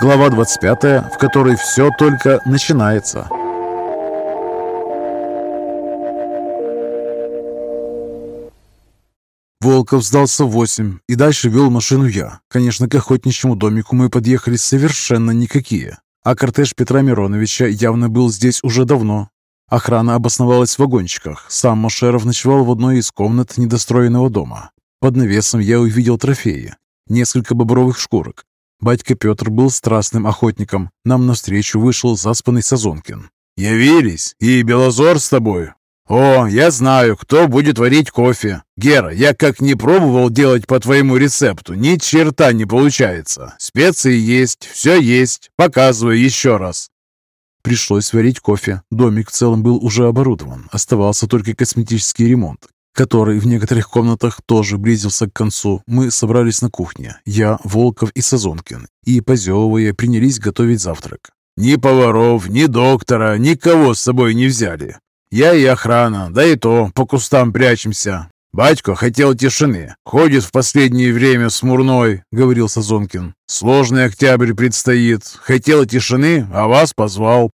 Глава 25, в которой все только начинается. Волков сдался в восемь, и дальше вел машину я. Конечно, к охотничьему домику мы подъехали совершенно никакие. А кортеж Петра Мироновича явно был здесь уже давно. Охрана обосновалась в вагончиках. Сам Машеров ночевал в одной из комнат недостроенного дома. Под навесом я увидел трофеи. Несколько бобровых шкурок. Батька Петр был страстным охотником. Нам навстречу вышел заспанный Сазонкин. «Явились! И Белозор с тобой! «О, я знаю, кто будет варить кофе. Гера, я как не пробовал делать по твоему рецепту, ни черта не получается. Специи есть, все есть. Показываю еще раз». Пришлось варить кофе. Домик в целом был уже оборудован. Оставался только косметический ремонт, который в некоторых комнатах тоже близился к концу. Мы собрались на кухне. Я, Волков и Сазонкин. И, позевывая, принялись готовить завтрак. «Ни поваров, ни доктора, никого с собой не взяли. Я и охрана, да и то по кустам прячемся. Батько хотел тишины. Ходит в последнее время смурной, говорил Сазонкин. Сложный октябрь предстоит. Хотел тишины, а вас позвал.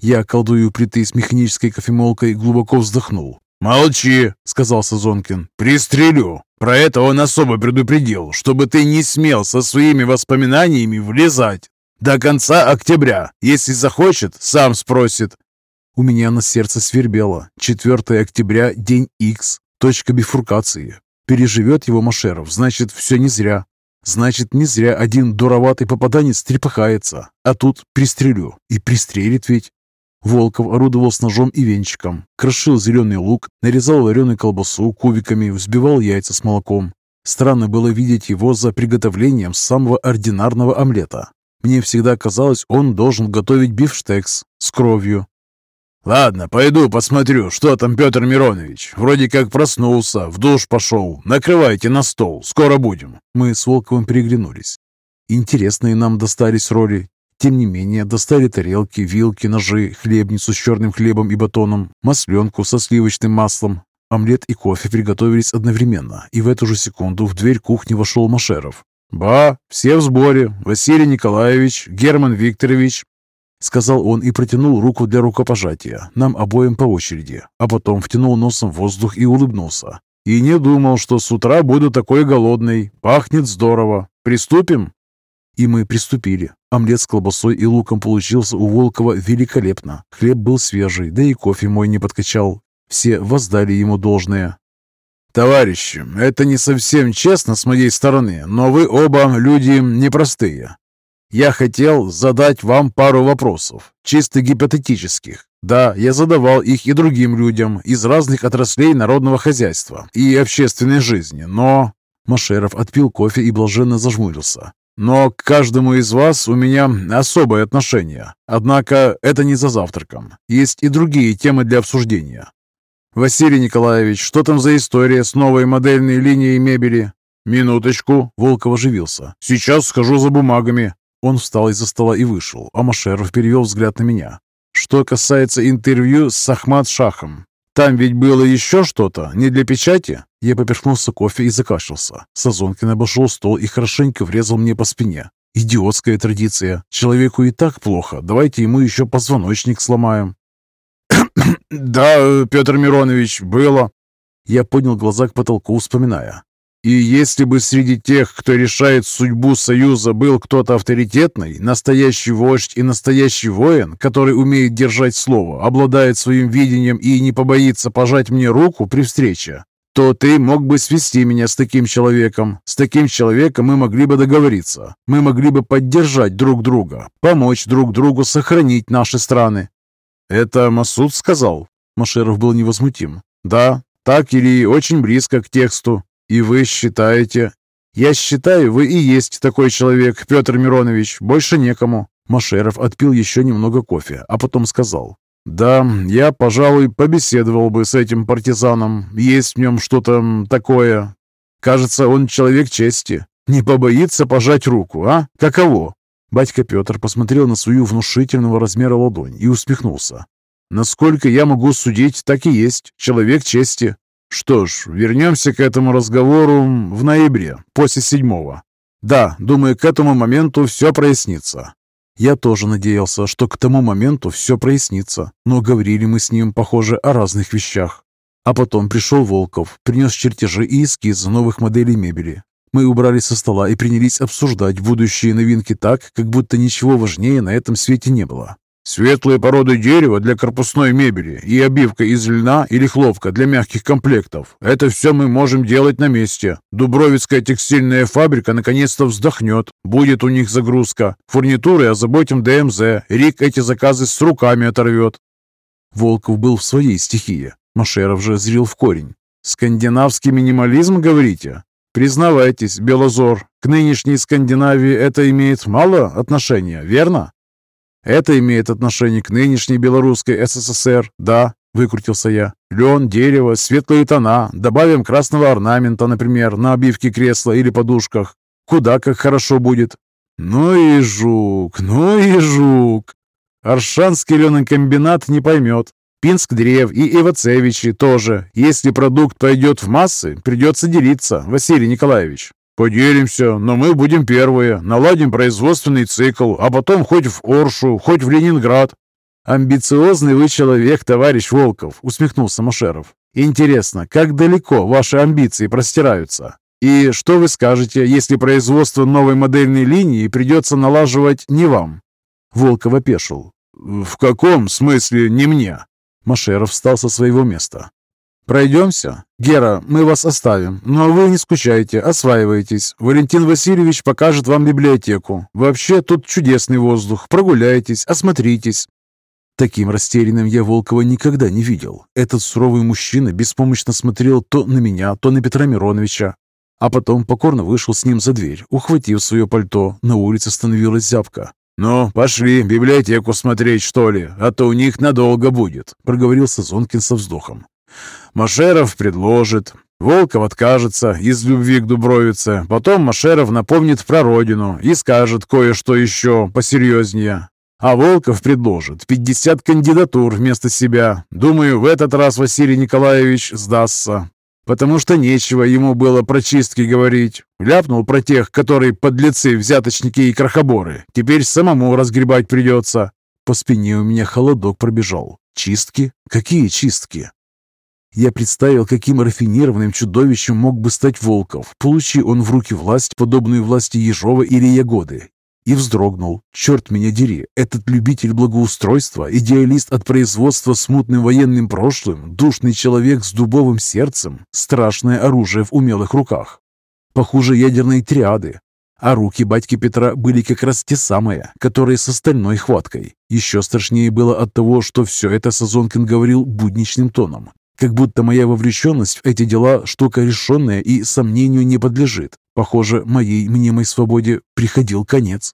Я, колдую плиты с механической кофемолкой, глубоко вздохнул. «Молчи», — сказал Сазонкин. «Пристрелю. Про это он особо предупредил, чтобы ты не смел со своими воспоминаниями влезать. До конца октября. Если захочет, сам спросит. У меня на сердце свербело. 4 октября, день X, точка бифуркации. Переживет его Машеров, значит, все не зря. Значит, не зря один дуроватый попаданец трепыхается. А тут пристрелю. И пристрелит ведь. Волков орудовал с ножом и венчиком, крошил зеленый лук, нарезал вареную колбасу кубиками, взбивал яйца с молоком. Странно было видеть его за приготовлением самого ординарного омлета. Мне всегда казалось, он должен готовить бифштекс с кровью, «Ладно, пойду посмотрю, что там Петр Миронович. Вроде как проснулся, в душ пошел. Накрывайте на стол, скоро будем». Мы с Волковым переглянулись. Интересные нам достались роли. Тем не менее, достали тарелки, вилки, ножи, хлебницу с черным хлебом и батоном, масленку со сливочным маслом. Омлет и кофе приготовились одновременно, и в эту же секунду в дверь кухни вошел Машеров. «Ба, все в сборе. Василий Николаевич, Герман Викторович, Сказал он и протянул руку для рукопожатия, нам обоим по очереди, а потом втянул носом воздух и улыбнулся. «И не думал, что с утра буду такой голодный. Пахнет здорово. Приступим?» И мы приступили. Омлет с колбасой и луком получился у Волкова великолепно. Хлеб был свежий, да и кофе мой не подкачал. Все воздали ему должное. «Товарищи, это не совсем честно с моей стороны, но вы оба люди непростые. Я хотел задать вам пару вопросов, чисто гипотетических. Да, я задавал их и другим людям из разных отраслей народного хозяйства и общественной жизни, но...» Машеров отпил кофе и блаженно зажмурился. «Но к каждому из вас у меня особое отношение. Однако это не за завтраком. Есть и другие темы для обсуждения. Василий Николаевич, что там за история с новой модельной линией мебели?» «Минуточку», — Волков оживился. «Сейчас схожу за бумагами. Он встал из-за стола и вышел, а Машеров перевел взгляд на меня. «Что касается интервью с Ахмад Шахом, там ведь было еще что-то, не для печати?» Я поперхнулся кофе и закашлялся. Сазонкин обошел стол и хорошенько врезал мне по спине. «Идиотская традиция. Человеку и так плохо. Давайте ему еще позвоночник сломаем». «Да, Петр Миронович, было». Я поднял глаза к потолку, вспоминая. И если бы среди тех, кто решает судьбу Союза, был кто-то авторитетный, настоящий вождь и настоящий воин, который умеет держать слово, обладает своим видением и не побоится пожать мне руку при встрече, то ты мог бы свести меня с таким человеком. С таким человеком мы могли бы договориться. Мы могли бы поддержать друг друга, помочь друг другу сохранить наши страны. Это Масуд сказал? Машеров был невозмутим. Да, так или очень близко к тексту. «И вы считаете...» «Я считаю, вы и есть такой человек, Петр Миронович. Больше некому». Машеров отпил еще немного кофе, а потом сказал. «Да, я, пожалуй, побеседовал бы с этим партизаном. Есть в нем что-то такое. Кажется, он человек чести. Не побоится пожать руку, а? Каково?» Батька Петр посмотрел на свою внушительного размера ладонь и усмехнулся. «Насколько я могу судить, так и есть. Человек чести. Что ж, вернемся к этому разговору в ноябре, после седьмого. Да, думаю, к этому моменту все прояснится. Я тоже надеялся, что к тому моменту все прояснится, но говорили мы с ним, похоже, о разных вещах. А потом пришел Волков, принес чертежи и эскизы новых моделей мебели. Мы убрали со стола и принялись обсуждать будущие новинки так, как будто ничего важнее на этом свете не было. Светлые породы дерева для корпусной мебели и обивка из льна или хлопка для мягких комплектов. Это все мы можем делать на месте. Дубровицкая текстильная фабрика наконец-то вздохнет. Будет у них загрузка. Фурнитуры озаботим ДМЗ. Рик эти заказы с руками оторвет. Волков был в своей стихии. Машеров же зрел в корень. «Скандинавский минимализм, говорите? Признавайтесь, Белозор, к нынешней Скандинавии это имеет мало отношения, верно?» Это имеет отношение к нынешней белорусской СССР, да, выкрутился я. Лен, дерево, светлые тона, добавим красного орнамента, например, на обивке кресла или подушках. Куда как хорошо будет. Ну и жук, ну и жук. Аршанский ленокомбинат не поймет. Пинск Древ и Ивацевичи тоже. Если продукт пойдет в массы, придется делиться, Василий Николаевич. «Поделимся, но мы будем первые. Наладим производственный цикл, а потом хоть в Оршу, хоть в Ленинград». «Амбициозный вы человек, товарищ Волков», — усмехнулся Машеров. «Интересно, как далеко ваши амбиции простираются? И что вы скажете, если производство новой модельной линии придется налаживать не вам?» Волков опешил. «В каком смысле не мне?» Машеров встал со своего места. «Пройдемся? Гера, мы вас оставим, но вы не скучайте, осваивайтесь. Валентин Васильевич покажет вам библиотеку. Вообще тут чудесный воздух. Прогуляйтесь, осмотритесь». Таким растерянным я Волкова никогда не видел. Этот суровый мужчина беспомощно смотрел то на меня, то на Петра Мироновича, а потом покорно вышел с ним за дверь, ухватив свое пальто. На улице становилась зябка. «Ну, пошли библиотеку смотреть, что ли, а то у них надолго будет», — проговорил Сазонкин со вздохом. Машеров предложит. Волков откажется из любви к Дубровице. Потом Машеров напомнит про родину и скажет кое-что еще посерьезнее. А Волков предложит 50 кандидатур вместо себя. Думаю, в этот раз Василий Николаевич сдастся. Потому что нечего ему было про чистки говорить. Ляпнул про тех, которые подлецы, взяточники и крохоборы. Теперь самому разгребать придется. По спине у меня холодок пробежал. Чистки? Какие чистки? Я представил, каким рафинированным чудовищем мог бы стать Волков, получи он в руки власть, подобную власти Ежова или Ягоды. И вздрогнул. Черт меня дери, этот любитель благоустройства, идеалист от производства с мутным военным прошлым, душный человек с дубовым сердцем, страшное оружие в умелых руках. Похуже ядерной триады. А руки батьки Петра были как раз те самые, которые с остальной хваткой. Еще страшнее было от того, что все это Сазонкин говорил будничным тоном, как будто моя вовлеченность в эти дела штука решенная и сомнению не подлежит. Похоже, моей мнимой свободе приходил конец.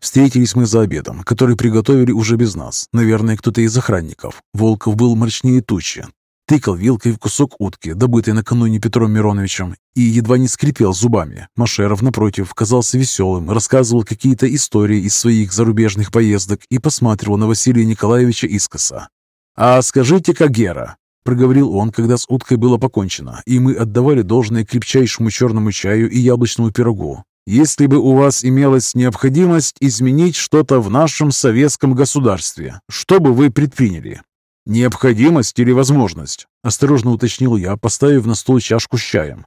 Встретились мы за обедом, который приготовили уже без нас. Наверное, кто-то из охранников. Волков был мрачнее тучи тыкал вилкой в кусок утки, добытый накануне Петром Мироновичем, и едва не скрипел зубами. Машеров, напротив, казался веселым, рассказывал какие-то истории из своих зарубежных поездок и посматривал на Василия Николаевича искоса. «А скажите-ка, Гера», — проговорил он, когда с уткой было покончено, и мы отдавали должное крепчайшему черному чаю и яблочному пирогу. «Если бы у вас имелась необходимость изменить что-то в нашем советском государстве, что бы вы предприняли? «Необходимость или возможность?» – осторожно уточнил я, поставив на стол чашку с чаем.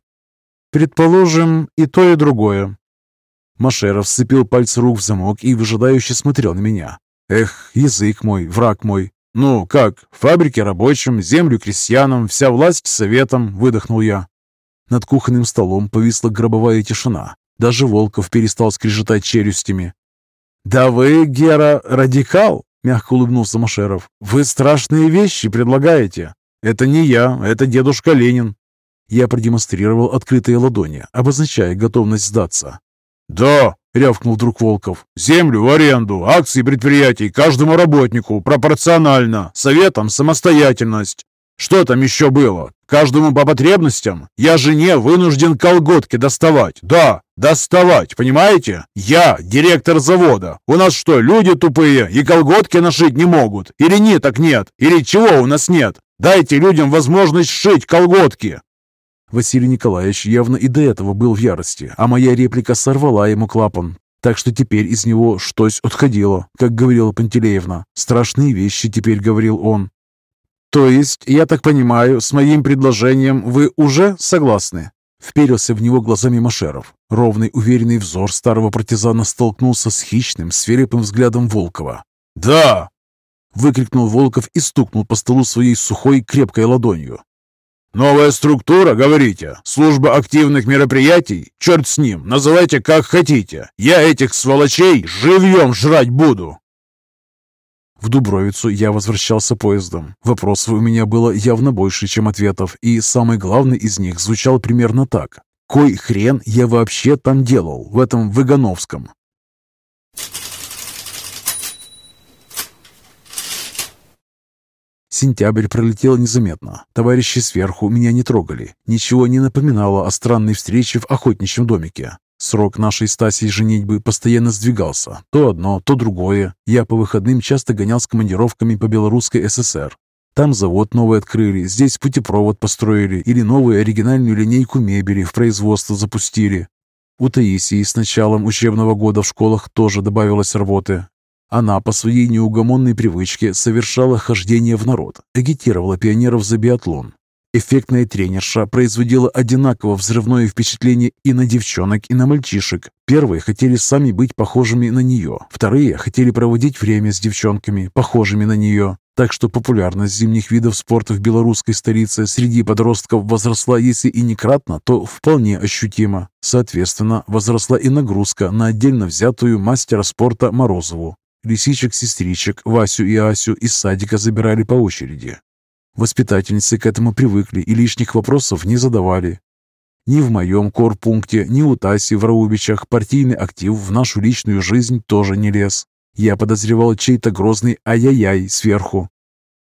«Предположим, и то, и другое». Машеров сцепил пальцы рук в замок и выжидающе смотрел на меня. «Эх, язык мой, враг мой. Ну, как, фабрике рабочим, землю крестьянам, вся власть советом», – выдохнул я. Над кухонным столом повисла гробовая тишина. Даже Волков перестал скрежетать челюстями. «Да вы, Гера, радикал!» — мягко улыбнулся Машеров. «Вы страшные вещи предлагаете. Это не я, это дедушка Ленин». Я продемонстрировал открытые ладони, обозначая готовность сдаться. «Да!» — рявкнул вдруг Волков. «Землю в аренду, акции предприятий каждому работнику пропорционально, советам самостоятельность. Что там еще было? Каждому по потребностям? Я жене вынужден колготки доставать. Да, доставать, понимаете? Я директор завода. У нас что, люди тупые и колготки нашить не могут? Или не так нет? Или чего у нас нет? Дайте людям возможность сшить колготки. Василий Николаевич явно и до этого был в ярости, а моя реплика сорвала ему клапан. Так что теперь из него что-то отходило, как говорила Пантелеевна. Страшные вещи теперь говорил он. «То есть, я так понимаю, с моим предложением вы уже согласны?» Вперился в него глазами Машеров. Ровный, уверенный взор старого партизана столкнулся с хищным, свирепым взглядом Волкова. «Да!» — выкрикнул Волков и стукнул по столу своей сухой, крепкой ладонью. «Новая структура, говорите? Служба активных мероприятий? Черт с ним, называйте как хотите. Я этих сволочей живьем жрать буду!» В Дубровицу я возвращался поездом. Вопросов у меня было явно больше, чем ответов, и самый главный из них звучал примерно так. «Кой хрен я вообще там делал, в этом Выгановском?» Сентябрь пролетел незаметно. Товарищи сверху меня не трогали. Ничего не напоминало о странной встрече в охотничьем домике. Срок нашей Стасии женитьбы постоянно сдвигался. То одно, то другое. Я по выходным часто гонял с командировками по Белорусской ССР. Там завод новый открыли, здесь путепровод построили или новую оригинальную линейку мебели в производство запустили. У Таисии с началом учебного года в школах тоже добавилось работы. Она по своей неугомонной привычке совершала хождение в народ, агитировала пионеров за биатлон, Эффектная тренерша производила одинаково взрывное впечатление и на девчонок, и на мальчишек. Первые хотели сами быть похожими на нее, вторые хотели проводить время с девчонками, похожими на нее. Так что популярность зимних видов спорта в белорусской столице среди подростков возросла, если и не кратно, то вполне ощутимо. Соответственно, возросла и нагрузка на отдельно взятую мастера спорта Морозову. Лисичек-сестричек Васю и Асю из садика забирали по очереди. Воспитательницы к этому привыкли и лишних вопросов не задавали. Ни в моем корпункте, ни у Таси в Раубичах партийный актив в нашу личную жизнь тоже не лез. Я подозревал чей-то грозный ай-яй-яй сверху.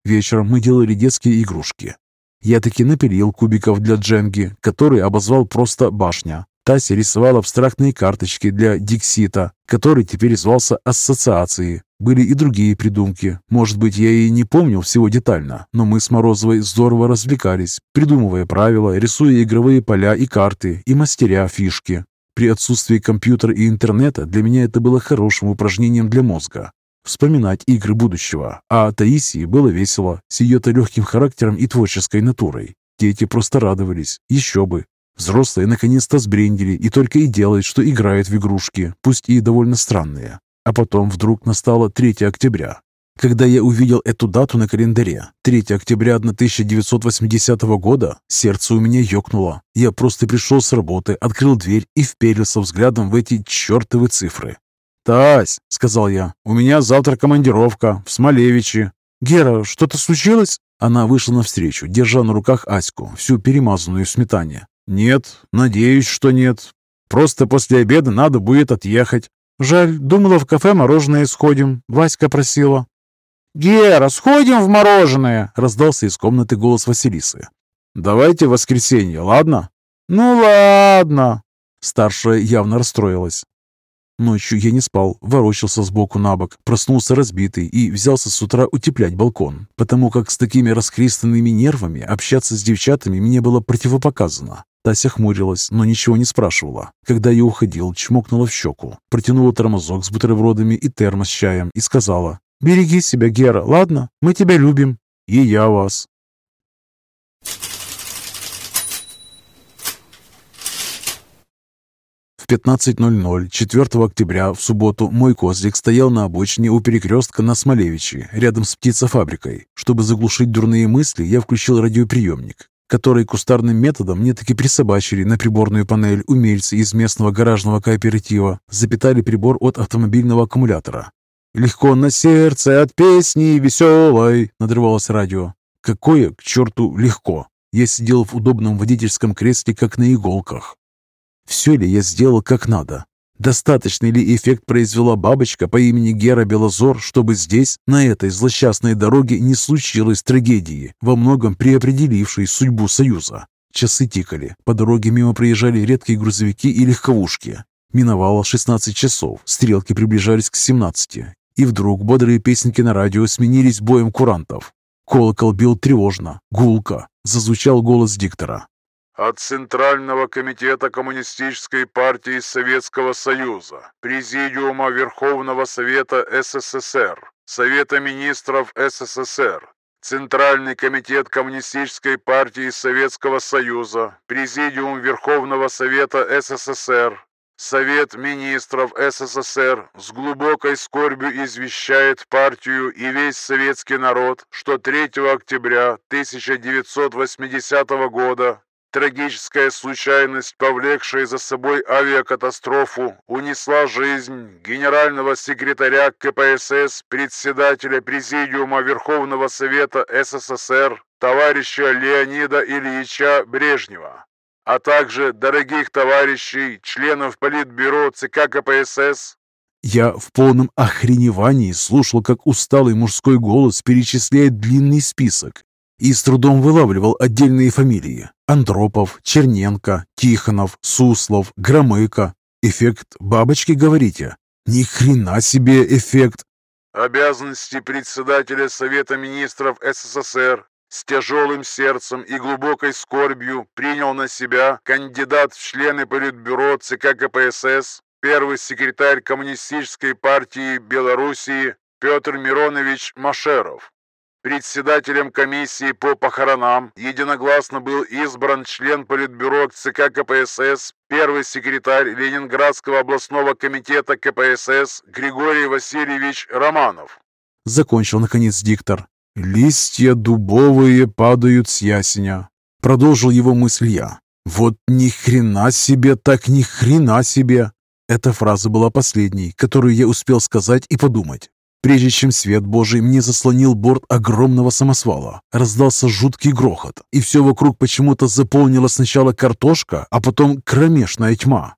Вечером мы делали детские игрушки. Я таки напилил кубиков для дженги, который обозвал просто «башня». Тася рисовала абстрактные карточки для Диксита, который теперь звался «Ассоциации». Были и другие придумки. Может быть, я и не помнил всего детально, но мы с Морозовой здорово развлекались, придумывая правила, рисуя игровые поля и карты, и мастеря фишки. При отсутствии компьютера и интернета для меня это было хорошим упражнением для мозга. Вспоминать игры будущего. А Таисии было весело, с ее-то легким характером и творческой натурой. Дети просто радовались. Еще бы. Взрослые наконец-то сбрендили и только и делают, что играют в игрушки, пусть и довольно странные. А потом вдруг настало 3 октября. Когда я увидел эту дату на календаре, 3 октября 1980 года, сердце у меня ёкнуло. Я просто пришел с работы, открыл дверь и вперился взглядом в эти чертовы цифры. «Тась», — сказал я, — «у меня завтра командировка в Смолевичи». «Гера, что-то случилось?» Она вышла навстречу, держа на руках Аську, всю перемазанную в сметане. «Нет, надеюсь, что нет. Просто после обеда надо будет отъехать». «Жаль, думала, в кафе мороженое сходим. Васька просила». «Гера, сходим в мороженое!» — раздался из комнаты голос Василисы. «Давайте в воскресенье, ладно?» «Ну ладно!» Старшая явно расстроилась. Ночью я не спал, ворочался сбоку на бок, проснулся разбитый и взялся с утра утеплять балкон, потому как с такими расхристанными нервами общаться с девчатами мне было противопоказано. Тася хмурилась, но ничего не спрашивала. Когда я уходил, чмокнула в щеку, протянула тормозок с бутербродами и термос с чаем и сказала, «Береги себя, Гера, ладно? Мы тебя любим». «И я вас». В 15.00 4 октября в субботу мой козлик стоял на обочине у перекрестка на Смолевичи, рядом с птицефабрикой. Чтобы заглушить дурные мысли, я включил радиоприемник который кустарным методом мне таки присобачили на приборную панель умельцы из местного гаражного кооператива, запитали прибор от автомобильного аккумулятора. «Легко на сердце от песни веселой», — надрывалось радио. «Какое, к черту, легко!» Я сидел в удобном водительском кресле, как на иголках. Все ли я сделал как надо? Достаточный ли эффект произвела бабочка по имени Гера Белозор, чтобы здесь, на этой злосчастной дороге, не случилось трагедии, во многом преопределившей судьбу Союза? Часы тикали, по дороге мимо проезжали редкие грузовики и легковушки. Миновало 16 часов, стрелки приближались к 17, и вдруг бодрые песенки на радио сменились боем курантов. Колокол бил тревожно, гулко, зазвучал голос диктора. От Центрального комитета Коммунистической партии Советского Союза, Президиума Верховного Совета СССР, Совета министров СССР, Центральный комитет Коммунистической партии Советского Союза, Президиум Верховного Совета СССР, Совет министров СССР с глубокой скорбью извещает партию и весь советский народ, что 3 октября 1980 года Трагическая случайность, повлекшая за собой авиакатастрофу, унесла жизнь генерального секретаря КПСС, председателя Президиума Верховного Совета СССР, товарища Леонида Ильича Брежнева, а также дорогих товарищей, членов Политбюро ЦК КПСС, я в полном охреневании слушал, как усталый мужской голос перечисляет длинный список и с трудом вылавливал отдельные фамилии. Андропов, Черненко, Тихонов, Суслов, Громыко. Эффект бабочки, говорите? Ни хрена себе эффект! Обязанности председателя Совета Министров СССР с тяжелым сердцем и глубокой скорбью принял на себя кандидат в члены Политбюро ЦК КПСС, первый секретарь Коммунистической партии Белоруссии Петр Миронович Машеров. Председателем комиссии по похоронам единогласно был избран член Политбюро ЦК КПСС, первый секретарь Ленинградского областного комитета КПСС Григорий Васильевич Романов. Закончил, наконец, диктор. «Листья дубовые падают с ясеня», — продолжил его мысль я. «Вот ни хрена себе, так ни хрена себе!» Эта фраза была последней, которую я успел сказать и подумать. Прежде чем свет Божий мне заслонил борт огромного самосвала, раздался жуткий грохот, и все вокруг почему-то заполнила сначала картошка, а потом кромешная тьма.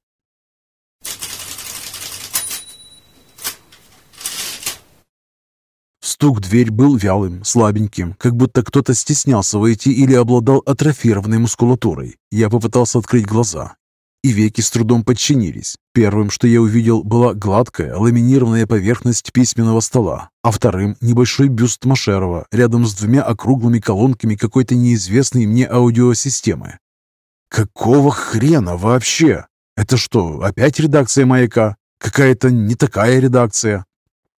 Стук дверь был вялым, слабеньким, как будто кто-то стеснялся войти или обладал атрофированной мускулатурой. Я попытался открыть глаза и веки с трудом подчинились. Первым, что я увидел, была гладкая, ламинированная поверхность письменного стола, а вторым – небольшой бюст Машерова рядом с двумя округлыми колонками какой-то неизвестной мне аудиосистемы. Какого хрена вообще? Это что, опять редакция «Маяка»? Какая-то не такая редакция.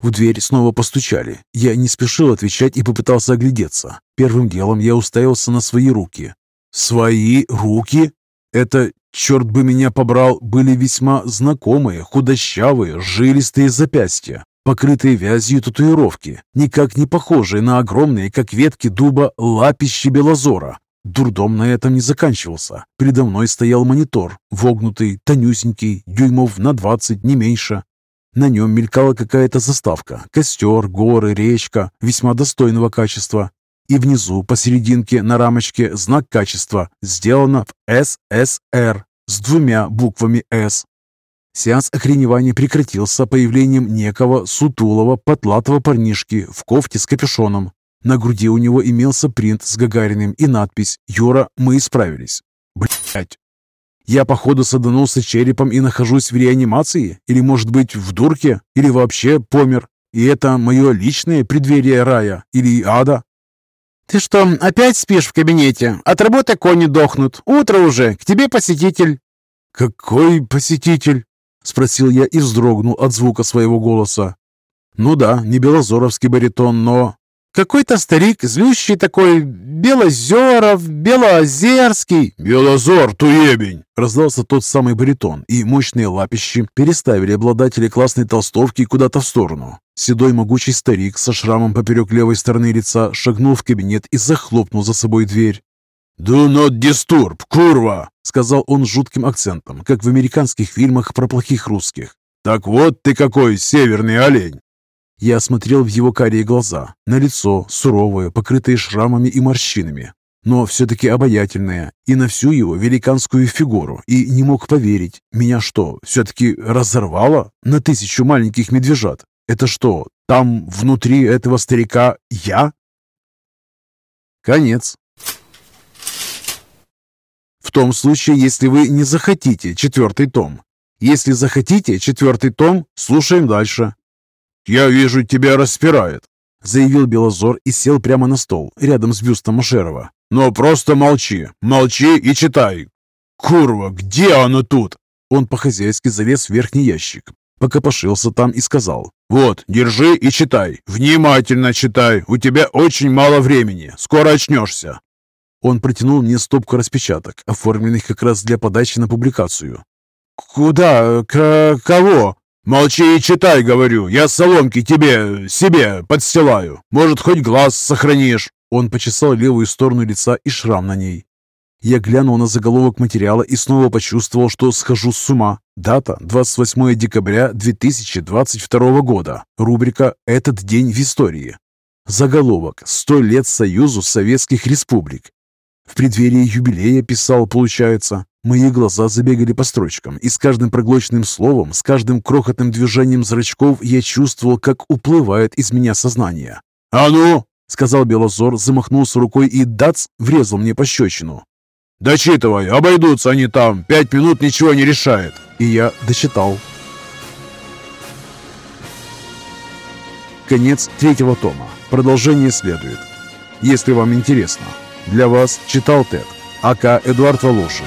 В дверь снова постучали. Я не спешил отвечать и попытался оглядеться. Первым делом я уставился на свои руки. Свои руки? Это черт бы меня побрал, были весьма знакомые, худощавые, жилистые запястья, покрытые вязью татуировки, никак не похожие на огромные, как ветки дуба, лапищи белозора. Дурдом на этом не заканчивался. Передо мной стоял монитор, вогнутый, тонюсенький, дюймов на двадцать, не меньше. На нем мелькала какая-то заставка. Костер, горы, речка, весьма достойного качества и внизу посерединке на рамочке знак качества сделано в ССР с двумя буквами «С». Сеанс охреневания прекратился появлением некого сутулого потлатого парнишки в кофте с капюшоном. На груди у него имелся принт с Гагариным и надпись «Юра, мы исправились». Блять. Я, походу, саданулся черепом и нахожусь в реанимации? Или, может быть, в дурке? Или вообще помер? И это мое личное преддверие рая или ада? «Ты что, опять спишь в кабинете? От работы кони дохнут. Утро уже, к тебе посетитель». «Какой посетитель?» — спросил я и вздрогнул от звука своего голоса. «Ну да, не белозоровский баритон, но какой-то старик, злющий такой, Белозеров, Белоозерский. «Белозор, туебень!» Раздался тот самый баритон, и мощные лапищи переставили обладателя классной толстовки куда-то в сторону. Седой могучий старик со шрамом поперек левой стороны лица шагнул в кабинет и захлопнул за собой дверь. «Do not disturb, курва!» — сказал он с жутким акцентом, как в американских фильмах про плохих русских. «Так вот ты какой северный олень!» Я смотрел в его карие глаза, на лицо, суровое, покрытое шрамами и морщинами, но все-таки обаятельное, и на всю его великанскую фигуру, и не мог поверить, меня что, все-таки разорвало на тысячу маленьких медвежат? Это что, там внутри этого старика я? Конец. В том случае, если вы не захотите четвертый том. Если захотите четвертый том, слушаем дальше. «Я вижу, тебя распирает». заявил Белозор и сел прямо на стол, рядом с бюстом Машерова. «Но просто молчи, молчи и читай. Курва, где оно тут?» Он по-хозяйски залез в верхний ящик, покопошился там и сказал. «Вот, держи и читай. Внимательно читай. У тебя очень мало времени. Скоро очнешься». Он протянул мне стопку распечаток, оформленных как раз для подачи на публикацию. «Куда? К кого?» «Молчи и читай, говорю. Я соломки тебе, себе подстилаю. Может, хоть глаз сохранишь». Он почесал левую сторону лица и шрам на ней. Я глянул на заголовок материала и снова почувствовал, что схожу с ума. Дата 28 декабря 2022 года. Рубрика «Этот день в истории». Заголовок «100 лет Союзу Советских Республик». В преддверии юбилея писал, получается. Мои глаза забегали по строчкам, и с каждым проглоченным словом, с каждым крохотным движением зрачков я чувствовал, как уплывает из меня сознание. «А ну!» — сказал Белозор, замахнулся рукой и, дац, врезал мне пощечину. «Дочитывай, обойдутся они там, пять минут ничего не решает!» И я дочитал. Конец третьего тома. Продолжение следует. Если вам интересно. Для вас читал Тед, АК Эдуард Волошин.